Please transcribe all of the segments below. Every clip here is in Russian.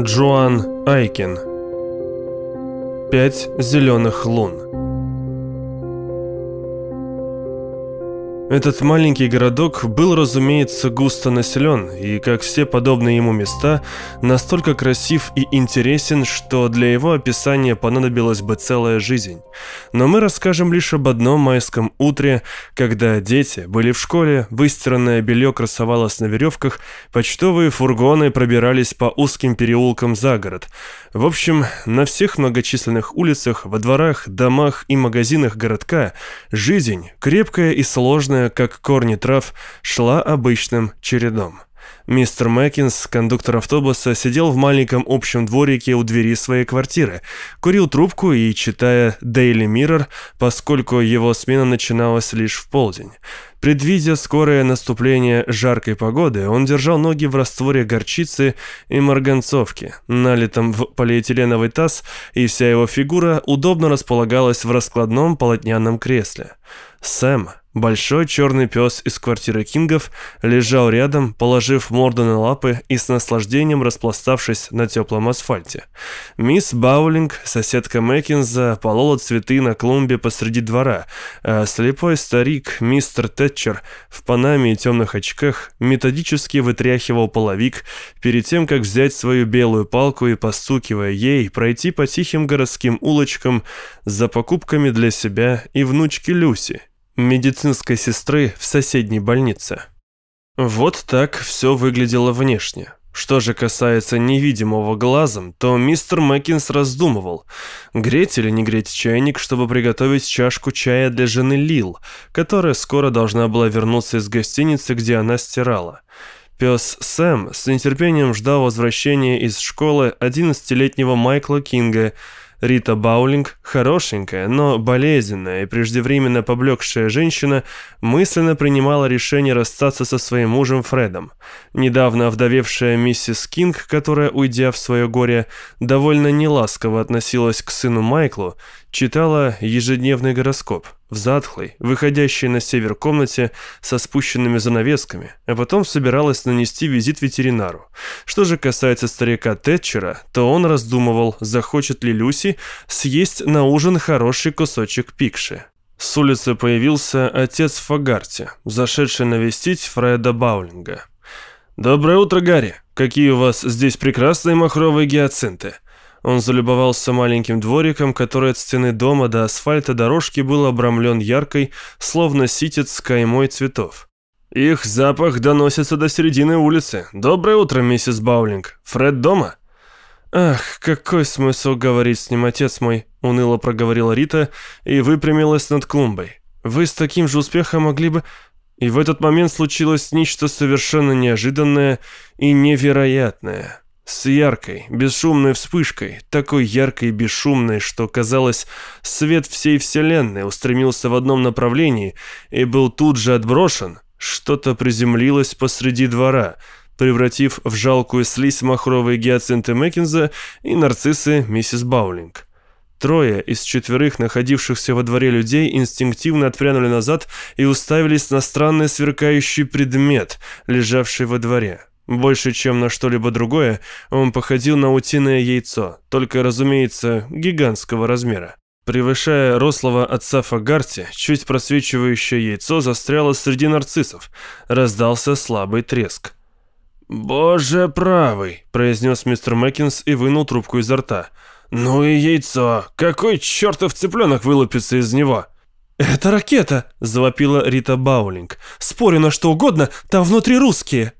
Джоан Айкин. Пять зеленых лун Этот маленький городок был, разумеется, густо населен, и, как все подобные ему места, настолько красив и интересен, что для его описания понадобилась бы целая жизнь. Но мы расскажем лишь об одном майском утре, когда дети были в школе, выстиранное белье красовалось на веревках, почтовые фургоны пробирались по узким переулкам за город. В общем, на всех многочисленных улицах, во дворах, домах и магазинах городка жизнь, крепкая и сложная, как корни трав, шла обычным чередом. Мистер Мэккинс, кондуктор автобуса, сидел в маленьком общем дворике у двери своей квартиры, курил трубку и, читая Daily Mirror, поскольку его смена начиналась лишь в полдень. Предвидя скорое наступление жаркой погоды, он держал ноги в растворе горчицы и марганцовки, налитом в полиэтиленовый таз, и вся его фигура удобно располагалась в раскладном полотняном кресле. Сэм, Большой черный пес из квартиры Кингов лежал рядом, положив морду на лапы и с наслаждением распластавшись на теплом асфальте. Мисс Баулинг, соседка Мэккинза, полола цветы на клумбе посреди двора, а слепой старик, мистер Тэтчер, в панаме и темных очках, методически вытряхивал половик перед тем, как взять свою белую палку и, постукивая ей, пройти по тихим городским улочкам за покупками для себя и внучки Люси, медицинской сестры в соседней больнице. Вот так все выглядело внешне. Что же касается невидимого глазом, то мистер Мэккинс раздумывал, греть или не греть чайник, чтобы приготовить чашку чая для жены Лил, которая скоро должна была вернуться из гостиницы, где она стирала. Пес Сэм с нетерпением ждал возвращения из школы 11-летнего Майкла Кинга, Рита Баулинг, хорошенькая, но болезненная и преждевременно поблекшая женщина, мысленно принимала решение расстаться со своим мужем Фредом. Недавно овдовевшая миссис Кинг, которая, уйдя в свое горе, довольно неласково относилась к сыну Майклу, читала ежедневный гороскоп в затхлой, выходящей на север комнате со спущенными занавесками, а потом собиралась нанести визит ветеринару. Что же касается старика Тэтчера, то он раздумывал, захочет ли Люси съесть на ужин хороший кусочек пикши. С улицы появился отец Фагарти, зашедший навестить Фреда Баулинга. «Доброе утро, Гарри! Какие у вас здесь прекрасные махровые гиацинты!» Он залюбовался маленьким двориком, который от стены дома до асфальта дорожки был обрамлен яркой, словно ситец каймой цветов. «Их запах доносится до середины улицы. Доброе утро, миссис Баулинг. Фред дома?» «Ах, какой смысл говорить с ним, отец мой», — уныло проговорила Рита и выпрямилась над клумбой. «Вы с таким же успехом могли бы...» И в этот момент случилось нечто совершенно неожиданное и невероятное с яркой, бесшумной вспышкой, такой яркой и бесшумной, что, казалось, свет всей вселенной устремился в одном направлении и был тут же отброшен, что-то приземлилось посреди двора, превратив в жалкую слизь махровые гиацинты Мэккенза и нарциссы миссис Баулинг. Трое из четверых находившихся во дворе людей инстинктивно отпрянули назад и уставились на странный сверкающий предмет, лежавший во дворе. Больше, чем на что-либо другое, он походил на утиное яйцо, только, разумеется, гигантского размера. Превышая рослого отца Фагарти, чуть просвечивающее яйцо застряло среди нарциссов. Раздался слабый треск. «Боже правый!» – произнес мистер Мэккинс и вынул трубку изо рта. «Ну и яйцо! Какой чертов цыпленок вылупится из него?» «Это ракета!» – завопила Рита Баулинг. «Спорю на что угодно, там внутри русские!»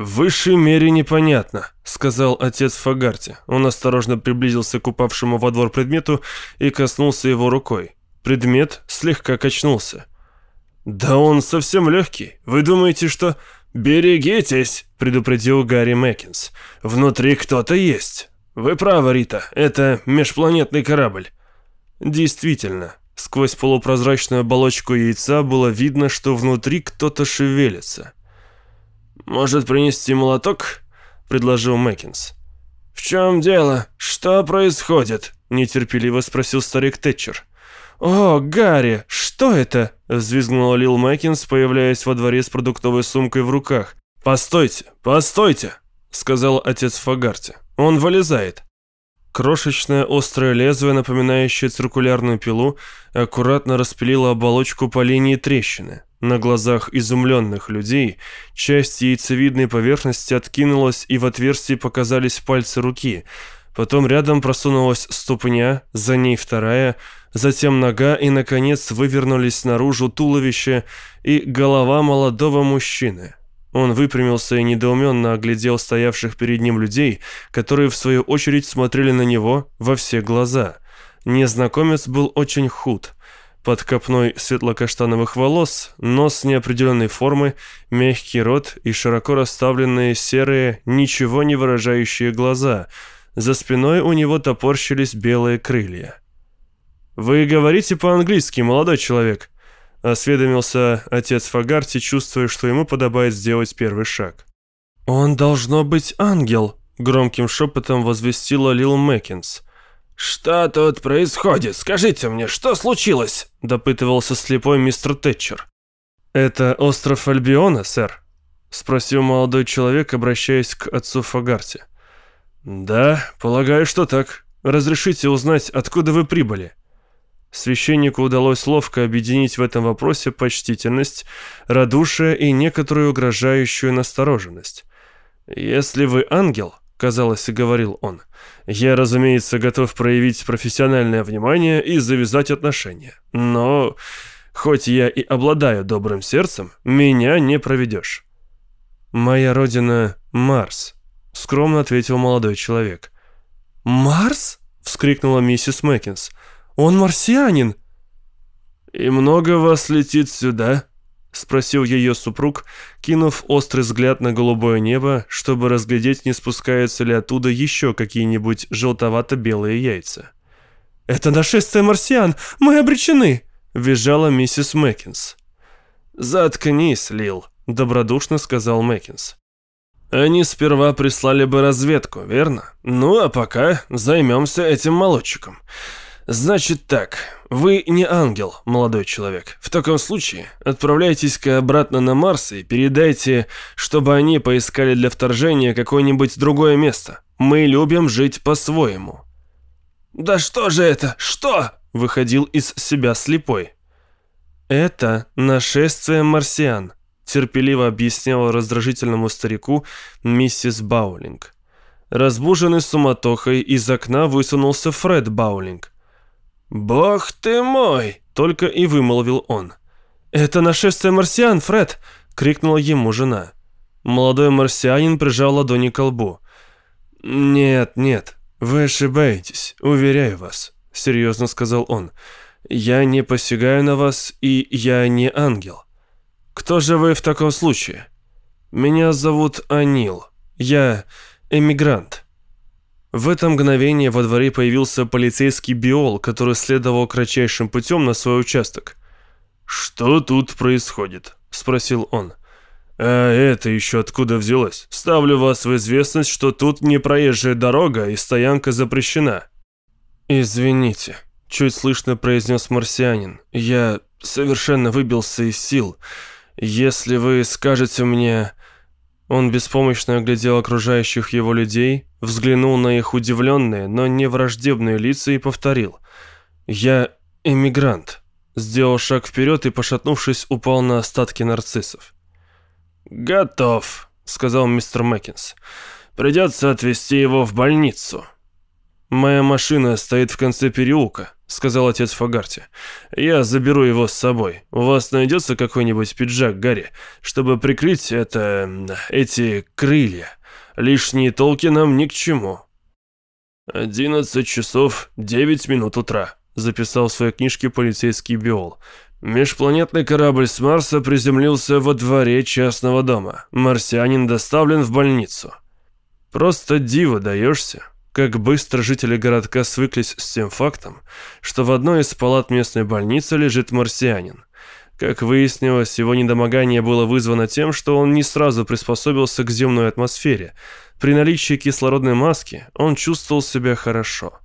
«В высшей мере непонятно», — сказал отец Фагарти. Он осторожно приблизился к упавшему во двор предмету и коснулся его рукой. Предмет слегка качнулся. «Да он совсем легкий. Вы думаете, что...» «Берегитесь», — предупредил Гарри Мэккинс. «Внутри кто-то есть». «Вы правы, Рита, это межпланетный корабль». Действительно, сквозь полупрозрачную оболочку яйца было видно, что внутри кто-то шевелится. «Может, принести молоток?» – предложил Мэккинс. «В чем дело? Что происходит?» – нетерпеливо спросил старик Тэтчер. «О, Гарри, что это?» – взвизгнула Лил Мэккинс, появляясь во дворе с продуктовой сумкой в руках. «Постойте, постойте!» – сказал отец Фагарти. Он вылезает. Крошечное острое лезвие, напоминающее циркулярную пилу, аккуратно распилило оболочку по линии трещины. На глазах изумленных людей часть яйцевидной поверхности откинулась, и в отверстии показались пальцы руки. Потом рядом просунулась ступня, за ней вторая, затем нога, и, наконец, вывернулись наружу туловище и голова молодого мужчины. Он выпрямился и недоуменно оглядел стоявших перед ним людей, которые в свою очередь смотрели на него во все глаза. Незнакомец был очень худ. Под копной светло-каштановых волос, нос неопределенной формы, мягкий рот и широко расставленные серые, ничего не выражающие глаза. За спиной у него топорщились белые крылья. «Вы говорите по-английски, молодой человек?» Осведомился отец Фагарти, чувствуя, что ему подобает сделать первый шаг. «Он должно быть ангел», — громким шепотом возвестила Лил Мэккинс. «Что тут происходит? Скажите мне, что случилось?» — допытывался слепой мистер Тэтчер. «Это остров Альбиона, сэр?» — спросил молодой человек, обращаясь к отцу Фагарти. «Да, полагаю, что так. Разрешите узнать, откуда вы прибыли?» Священнику удалось ловко объединить в этом вопросе почтительность, радушие и некоторую угрожающую настороженность. «Если вы ангел», — казалось, и говорил он, — «я, разумеется, готов проявить профессиональное внимание и завязать отношения. Но, хоть я и обладаю добрым сердцем, меня не проведешь». «Моя родина — Марс», — скромно ответил молодой человек. «Марс?» — вскрикнула миссис Мэккинс. Он марсианин!» «И много вас летит сюда?» — спросил ее супруг, кинув острый взгляд на голубое небо, чтобы разглядеть, не спускаются ли оттуда еще какие-нибудь желтовато-белые яйца. «Это нашествие марсиан! Мы обречены!» — визжала миссис Мэккинс. «Заткнись, Лил», — добродушно сказал Мэккинс. «Они сперва прислали бы разведку, верно? Ну, а пока займемся этим молодчиком. «Значит так, вы не ангел, молодой человек. В таком случае отправляйтесь-ка обратно на Марс и передайте, чтобы они поискали для вторжения какое-нибудь другое место. Мы любим жить по-своему». «Да что же это? Что?» – выходил из себя слепой. «Это нашествие марсиан», – терпеливо объясняла раздражительному старику миссис Баулинг. Разбуженный суматохой из окна высунулся Фред Баулинг. «Бог ты мой!» — только и вымолвил он. «Это нашествие марсиан, Фред!» — крикнула ему жена. Молодой марсианин прижал ладони к лбу. «Нет, нет, вы ошибаетесь, уверяю вас», — серьезно сказал он. «Я не посягаю на вас, и я не ангел. Кто же вы в таком случае?» «Меня зовут Анил. Я эмигрант». В это мгновение во дворе появился полицейский биол, который следовал кратчайшим путем на свой участок. «Что тут происходит?» – спросил он. «А это еще откуда взялось? Ставлю вас в известность, что тут не проезжая дорога и стоянка запрещена». «Извините», – чуть слышно произнес марсианин. «Я совершенно выбился из сил. Если вы скажете мне...» Он беспомощно оглядел окружающих его людей, взглянул на их удивленные, но не враждебные лица и повторил. «Я эмигрант». Сделал шаг вперед и, пошатнувшись, упал на остатки нарциссов. «Готов», — сказал мистер Мэккинс. «Придется отвезти его в больницу». «Моя машина стоит в конце переулка», — сказал отец Фагарти. «Я заберу его с собой. У вас найдется какой-нибудь пиджак, Гарри, чтобы прикрыть это... эти крылья? Лишние толки нам ни к чему». «Одиннадцать часов девять минут утра», — записал в своей книжке полицейский биол. Межпланетный корабль с Марса приземлился во дворе частного дома. Марсианин доставлен в больницу. Просто диво даешься. Как быстро жители городка свыклись с тем фактом, что в одной из палат местной больницы лежит марсианин. Как выяснилось, его недомогание было вызвано тем, что он не сразу приспособился к земной атмосфере. При наличии кислородной маски он чувствовал себя хорошо.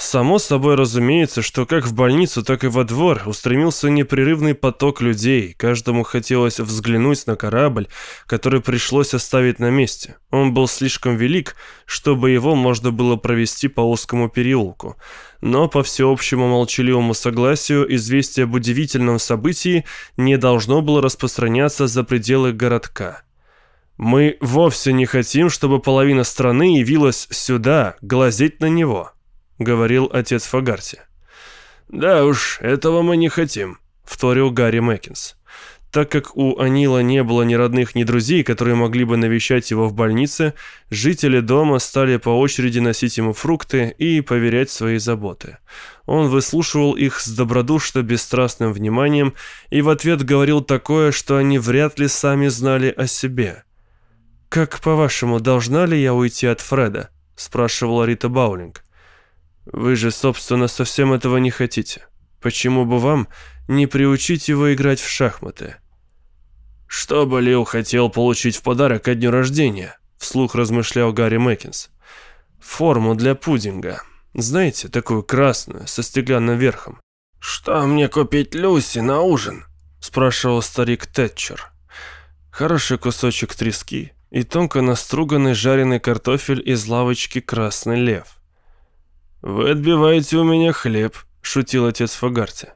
Само собой разумеется, что как в больницу, так и во двор устремился непрерывный поток людей. Каждому хотелось взглянуть на корабль, который пришлось оставить на месте. Он был слишком велик, чтобы его можно было провести по узкому переулку. Но по всеобщему молчаливому согласию известие об удивительном событии не должно было распространяться за пределы городка. Мы вовсе не хотим, чтобы половина страны явилась сюда глазеть на него. — говорил отец Фагарти. «Да уж, этого мы не хотим», — вторил Гарри Мэккинс. Так как у Анила не было ни родных, ни друзей, которые могли бы навещать его в больнице, жители дома стали по очереди носить ему фрукты и поверять свои заботы. Он выслушивал их с добродушно-бесстрастным вниманием и в ответ говорил такое, что они вряд ли сами знали о себе. «Как, по-вашему, должна ли я уйти от Фреда?» – спрашивала Рита Баулинг. Вы же, собственно, совсем этого не хотите. Почему бы вам не приучить его играть в шахматы? Что бы Лил хотел получить в подарок ко дню рождения? Вслух размышлял Гарри Мэккинс. Форму для пудинга. Знаете, такую красную, со стеклянным верхом. «Что мне купить Люси на ужин?» – спрашивал старик Тэтчер. Хороший кусочек трески и тонко наструганный жареный картофель из лавочки «Красный лев». «Вы отбиваете у меня хлеб», — шутил отец Фагарти.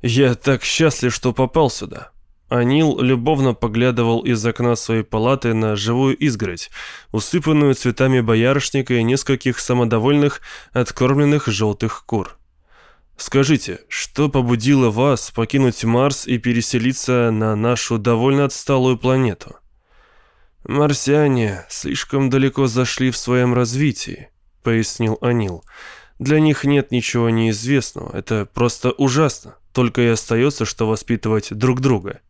«Я так счастлив, что попал сюда». Анил любовно поглядывал из окна своей палаты на живую изгородь, усыпанную цветами боярышника и нескольких самодовольных, откормленных желтых кур. «Скажите, что побудило вас покинуть Марс и переселиться на нашу довольно отсталую планету?» «Марсиане слишком далеко зашли в своем развитии», — пояснил Анил. «Для них нет ничего неизвестного, это просто ужасно, только и остается, что воспитывать друг друга».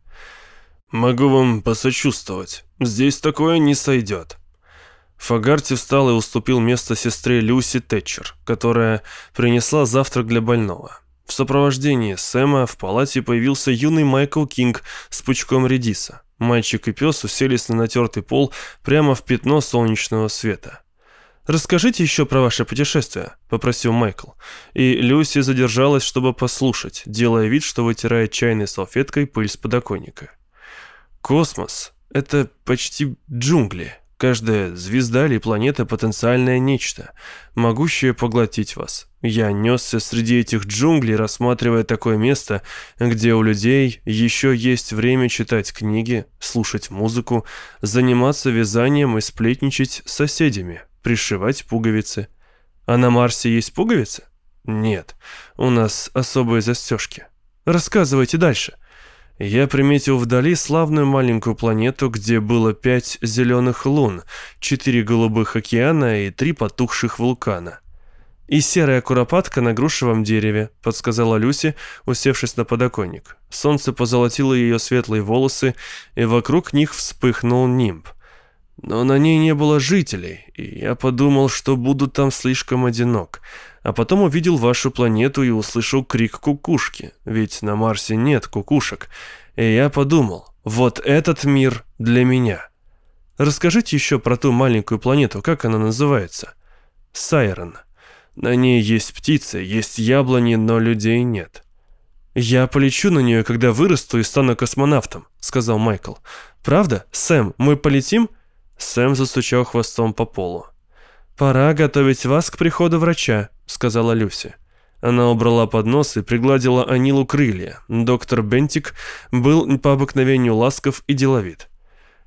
«Могу вам посочувствовать, здесь такое не сойдет». Фагарти встал и уступил место сестре Люси Тэтчер, которая принесла завтрак для больного. В сопровождении Сэма в палате появился юный Майкл Кинг с пучком редиса. Мальчик и пес уселись на натертый пол прямо в пятно солнечного света. «Расскажите еще про ваше путешествие», — попросил Майкл. И Люси задержалась, чтобы послушать, делая вид, что вытирает чайной салфеткой пыль с подоконника. «Космос — это почти джунгли. Каждая звезда или планета — потенциальное нечто, могущее поглотить вас. Я несся среди этих джунглей, рассматривая такое место, где у людей еще есть время читать книги, слушать музыку, заниматься вязанием и сплетничать с соседями, пришивать пуговицы. А на Марсе есть пуговицы? Нет, у нас особые застежки. Рассказывайте дальше. Я приметил вдали славную маленькую планету, где было пять зеленых лун, четыре голубых океана и три потухших вулкана. «И серая куропатка на грушевом дереве», — подсказала Люси, усевшись на подоконник. Солнце позолотило ее светлые волосы, и вокруг них вспыхнул нимб — но на ней не было жителей, и я подумал, что буду там слишком одинок. А потом увидел вашу планету и услышал крик кукушки, ведь на Марсе нет кукушек. И я подумал, вот этот мир для меня. Расскажите еще про ту маленькую планету, как она называется? Сайрон. На ней есть птицы, есть яблони, но людей нет. «Я полечу на нее, когда вырасту и стану космонавтом», — сказал Майкл. «Правда, Сэм, мы полетим?» Сэм застучал хвостом по полу. «Пора готовить вас к приходу врача», — сказала Люси. Она убрала поднос и пригладила Анилу крылья. Доктор Бентик был по обыкновению ласков и деловит.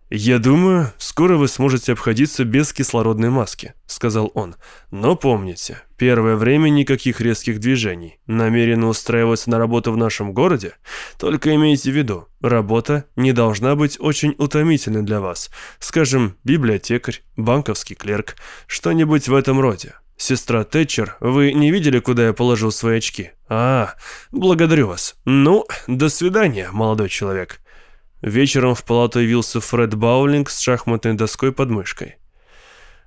«Я думаю, скоро вы сможете обходиться без кислородной маски», — сказал он. «Но помните, первое время никаких резких движений. Намерены устраиваться на работу в нашем городе? Только имейте в виду, работа не должна быть очень утомительной для вас. Скажем, библиотекарь, банковский клерк, что-нибудь в этом роде. Сестра Тэтчер, вы не видели, куда я положил свои очки? А, благодарю вас. Ну, до свидания, молодой человек». Вечером в палату явился Фред Баулинг с шахматной доской под мышкой.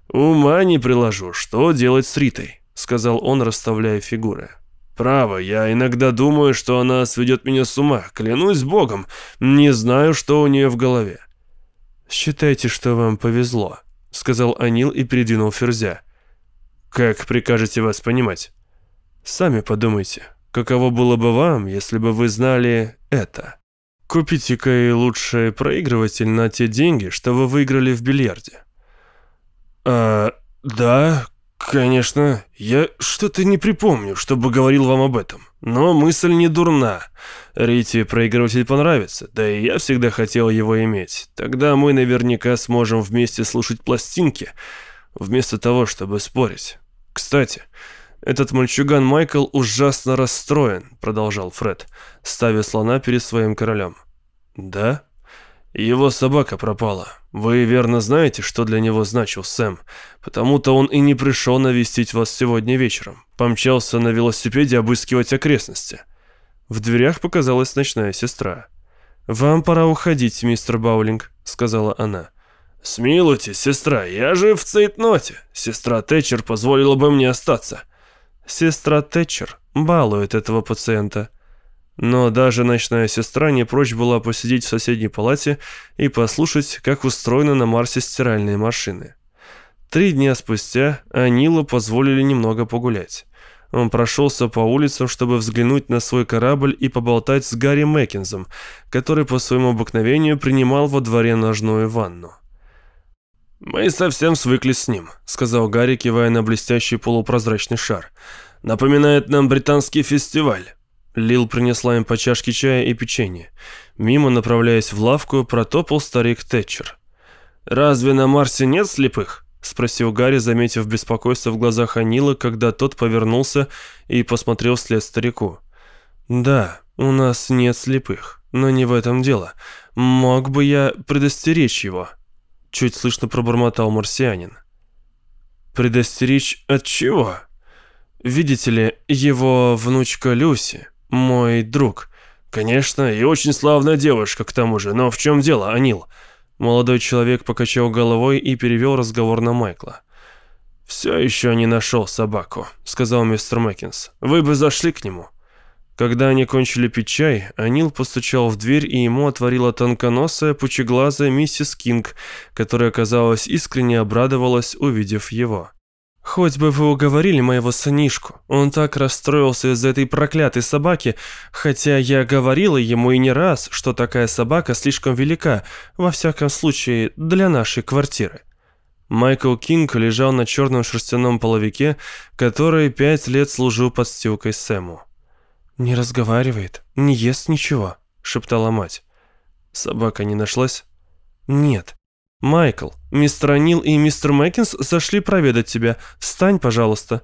«Ума не приложу, что делать с Ритой», — сказал он, расставляя фигуры. «Право, я иногда думаю, что она сведет меня с ума, клянусь богом, не знаю, что у нее в голове». «Считайте, что вам повезло», — сказал Анил и передвинул ферзя. «Как прикажете вас понимать?» Сами подумайте, каково было бы вам, если бы вы знали это. Купите-ка и лучший проигрыватель на те деньги, что вы выиграли в бильярде. А, да, конечно, я что-то не припомню, чтобы говорил вам об этом. Но мысль не дурна. Рите проигрыватель понравится, да и я всегда хотел его иметь. Тогда мы наверняка сможем вместе слушать пластинки, вместо того, чтобы спорить. Кстати, этот мальчуган Майкл ужасно расстроен, продолжал Фред, ставя слона перед своим королем. Да? Его собака пропала. Вы верно знаете, что для него значил Сэм. Потому-то он и не пришел навестить вас сегодня вечером. Помчался на велосипеде обыскивать окрестности. В дверях показалась ночная сестра. «Вам пора уходить, мистер Баулинг», — сказала она. «Смилуйтесь, сестра, я же в цейтноте. Сестра Тэтчер позволила бы мне остаться». Сестра Тэтчер балует этого пациента. Но даже ночная сестра не прочь была посидеть в соседней палате и послушать, как устроены на Марсе стиральные машины. Три дня спустя Анилу позволили немного погулять. Он прошелся по улицам, чтобы взглянуть на свой корабль и поболтать с Гарри Мэккинзом, который по своему обыкновению принимал во дворе ножную ванну. «Мы совсем свыклись с ним», — сказал Гарри, кивая на блестящий полупрозрачный шар. «Напоминает нам британский фестиваль». Лил принесла им по чашке чая и печенье. Мимо, направляясь в лавку, протопал старик Тэтчер. «Разве на Марсе нет слепых?» — спросил Гарри, заметив беспокойство в глазах Анила, когда тот повернулся и посмотрел вслед старику. «Да, у нас нет слепых, но не в этом дело. Мог бы я предостеречь его?» Чуть слышно пробормотал марсианин. «Предостеречь от чего?» «Видите ли, его внучка Люси, мой друг. Конечно, и очень славная девушка к тому же, но в чем дело, Анил?» Молодой человек покачал головой и перевел разговор на Майкла. «Все еще не нашел собаку», — сказал мистер Мэккинс. «Вы бы зашли к нему». Когда они кончили пить чай, Анил постучал в дверь, и ему отворила тонконосая, пучеглазая миссис Кинг, которая, казалось, искренне обрадовалась, увидев его. «Хоть бы вы уговорили моего сынишку, он так расстроился из-за этой проклятой собаки, хотя я говорила ему и не раз, что такая собака слишком велика, во всяком случае, для нашей квартиры». Майкл Кинг лежал на черном шерстяном половике, который пять лет служил подстилкой Сэму. «Не разговаривает, не ест ничего», — шептала мать. «Собака не нашлась?» «Нет. Майкл, мистер Анил и мистер Мэккинс зашли проведать тебя. Встань, пожалуйста».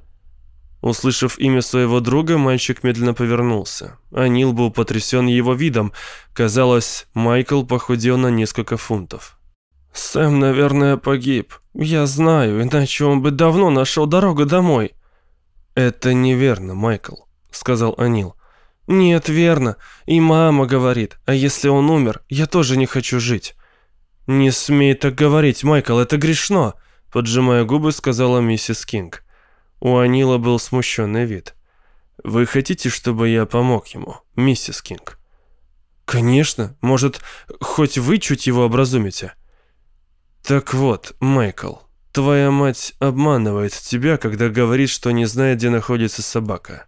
Услышав имя своего друга, мальчик медленно повернулся. Анил был потрясен его видом. Казалось, Майкл похудел на несколько фунтов. «Сэм, наверное, погиб. Я знаю, иначе он бы давно нашел дорогу домой». «Это неверно, Майкл», — сказал Анил. «Нет, верно. И мама говорит, а если он умер, я тоже не хочу жить». «Не смей так говорить, Майкл, это грешно», — поджимая губы, сказала миссис Кинг. У Анила был смущенный вид. «Вы хотите, чтобы я помог ему, миссис Кинг?» «Конечно. Может, хоть вы чуть его образумите?» «Так вот, Майкл, твоя мать обманывает тебя, когда говорит, что не знает, где находится собака.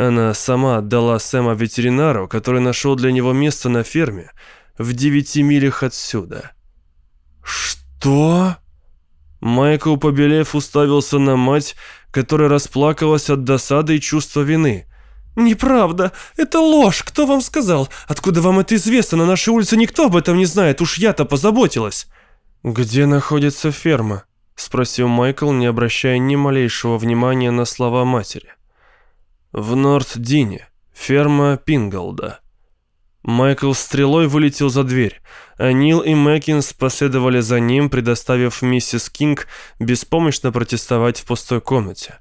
Она сама отдала Сэма ветеринару, который нашел для него место на ферме в девяти милях отсюда. «Что?» Майкл, побелев, уставился на мать, которая расплакалась от досады и чувства вины. «Неправда! Это ложь! Кто вам сказал? Откуда вам это известно? На нашей улице никто об этом не знает, уж я-то позаботилась!» «Где находится ферма?» — спросил Майкл, не обращая ни малейшего внимания на слова матери. В Норт-Дине, ферма Пинголда. Майкл стрелой вылетел за дверь, а Нил и Мэккинс последовали за ним, предоставив миссис Кинг беспомощно протестовать в пустой комнате.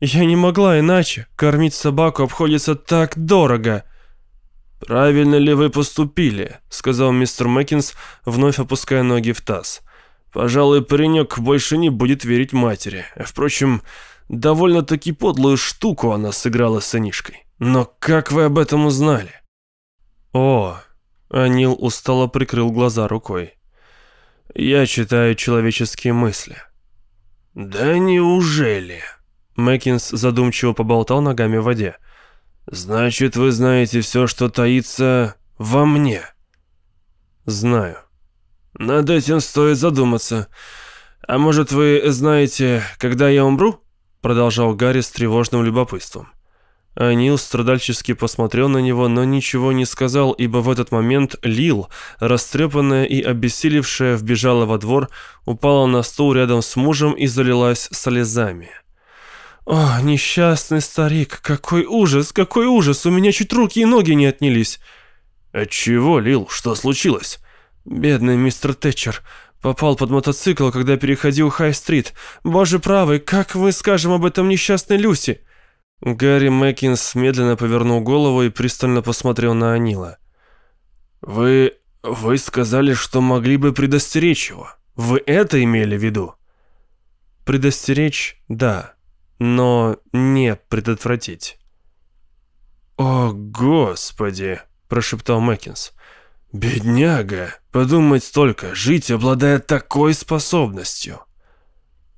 «Я не могла иначе. Кормить собаку обходится так дорого». «Правильно ли вы поступили?» — сказал мистер Мэккинс, вновь опуская ноги в таз. «Пожалуй, паренек больше не будет верить матери. Впрочем, Довольно-таки подлую штуку она сыграла с сынишкой. Но как вы об этом узнали? О, Анил устало прикрыл глаза рукой. Я читаю человеческие мысли. Да неужели? Мэкинс задумчиво поболтал ногами в воде. «Значит, вы знаете все, что таится во мне?» «Знаю». «Над этим стоит задуматься. А может, вы знаете, когда я умру?» Продолжал Гарри с тревожным любопытством. А Нил страдальчески посмотрел на него, но ничего не сказал, ибо в этот момент Лил, растрепанная и обессилевшая, вбежала во двор, упала на стул рядом с мужем и залилась слезами. «О, несчастный старик, какой ужас, какой ужас, у меня чуть руки и ноги не отнялись!» «Отчего, Лил, что случилось?» «Бедный мистер Тэтчер, попал под мотоцикл, когда переходил Хай-стрит. Боже правый, как мы скажем об этом несчастной Люси?» Гарри Мэккинс медленно повернул голову и пристально посмотрел на Анила. «Вы... вы сказали, что могли бы предостеречь его. Вы это имели в виду?» «Предостеречь, да, но не предотвратить». «О, Господи!» – прошептал Мэккинс. «Бедняга! Подумать только, жить, обладая такой способностью!»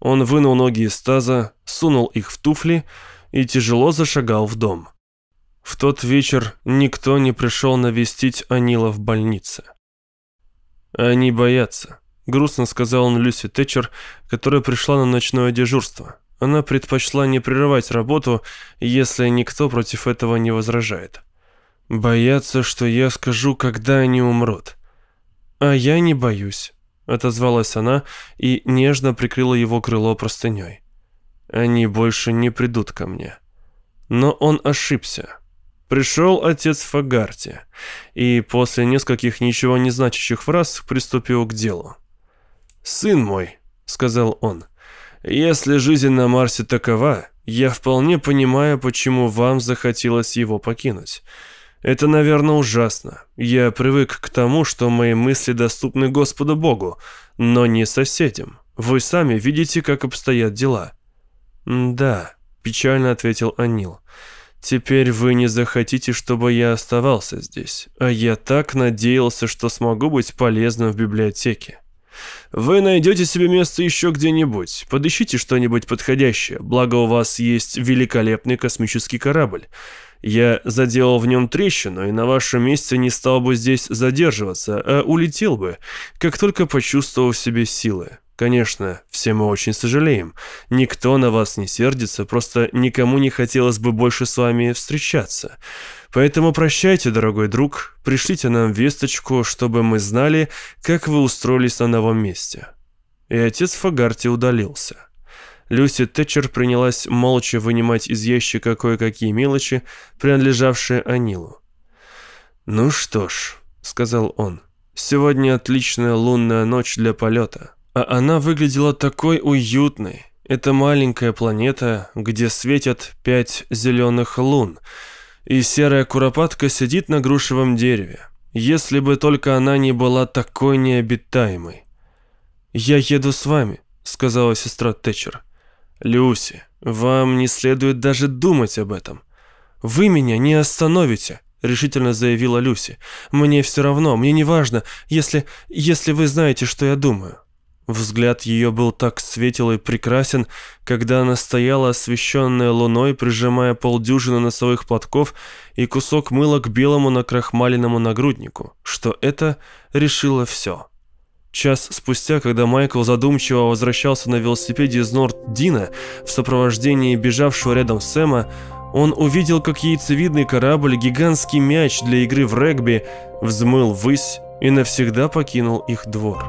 Он вынул ноги из таза, сунул их в туфли и тяжело зашагал в дом. В тот вечер никто не пришел навестить Анила в больнице. «Они боятся», — грустно сказал он Люси Тэтчер, которая пришла на ночное дежурство. Она предпочла не прерывать работу, если никто против этого не возражает. «Боятся, что я скажу, когда они умрут». «А я не боюсь», — отозвалась она и нежно прикрыла его крыло простыней. Они больше не придут ко мне. Но он ошибся. Пришел отец Фагарти, и после нескольких ничего не значащих фраз приступил к делу. «Сын мой», — сказал он, — «если жизнь на Марсе такова, я вполне понимаю, почему вам захотелось его покинуть. Это, наверное, ужасно. Я привык к тому, что мои мысли доступны Господу Богу, но не соседям. Вы сами видите, как обстоят дела». «Да», — печально ответил Анил. «Теперь вы не захотите, чтобы я оставался здесь, а я так надеялся, что смогу быть полезным в библиотеке». «Вы найдете себе место еще где-нибудь. Подыщите что-нибудь подходящее, благо у вас есть великолепный космический корабль. Я заделал в нем трещину, и на вашем месте не стал бы здесь задерживаться, а улетел бы, как только почувствовал в себе силы. Конечно, все мы очень сожалеем. Никто на вас не сердится, просто никому не хотелось бы больше с вами встречаться. Поэтому прощайте, дорогой друг, пришлите нам весточку, чтобы мы знали, как вы устроились на новом месте». И отец Фагарти удалился. Люси Тэтчер принялась молча вынимать из ящика кое-какие мелочи, принадлежавшие Анилу. «Ну что ж», — сказал он, — «сегодня отличная лунная ночь для полета». А она выглядела такой уютной. Это маленькая планета, где светят пять зеленых лун, и серая куропатка сидит на грушевом дереве. Если бы только она не была такой необитаемой. «Я еду с вами», — сказала сестра Тэтчер. «Люси, вам не следует даже думать об этом. Вы меня не остановите», — решительно заявила Люси. «Мне все равно, мне не важно, если... если вы знаете, что я думаю». Взгляд ее был так светел и прекрасен, когда она стояла, освещенная луной, прижимая полдюжины носовых платков и кусок мыла к белому накрахмаленному нагруднику, что это решило все. Час спустя, когда Майкл задумчиво возвращался на велосипеде из Норд-Дина в сопровождении бежавшего рядом Сэма, он увидел, как яйцевидный корабль, гигантский мяч для игры в регби, взмыл ввысь и навсегда покинул их двор.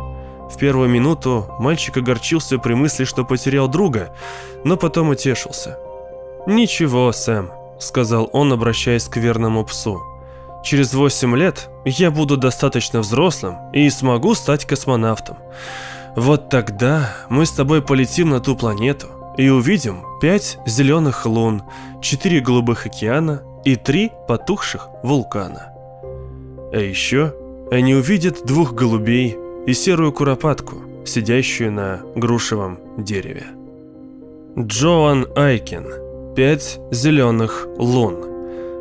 В первую минуту мальчик огорчился при мысли, что потерял друга, но потом утешился. «Ничего, Сэм», — сказал он, обращаясь к верному псу. «Через восемь лет я буду достаточно взрослым и смогу стать космонавтом. Вот тогда мы с тобой полетим на ту планету и увидим пять зеленых лун, четыре голубых океана и три потухших вулкана. А еще они увидят двух голубей и серую куропатку, сидящую на грушевом дереве. Джоан Айкин. «Пять зеленых лун».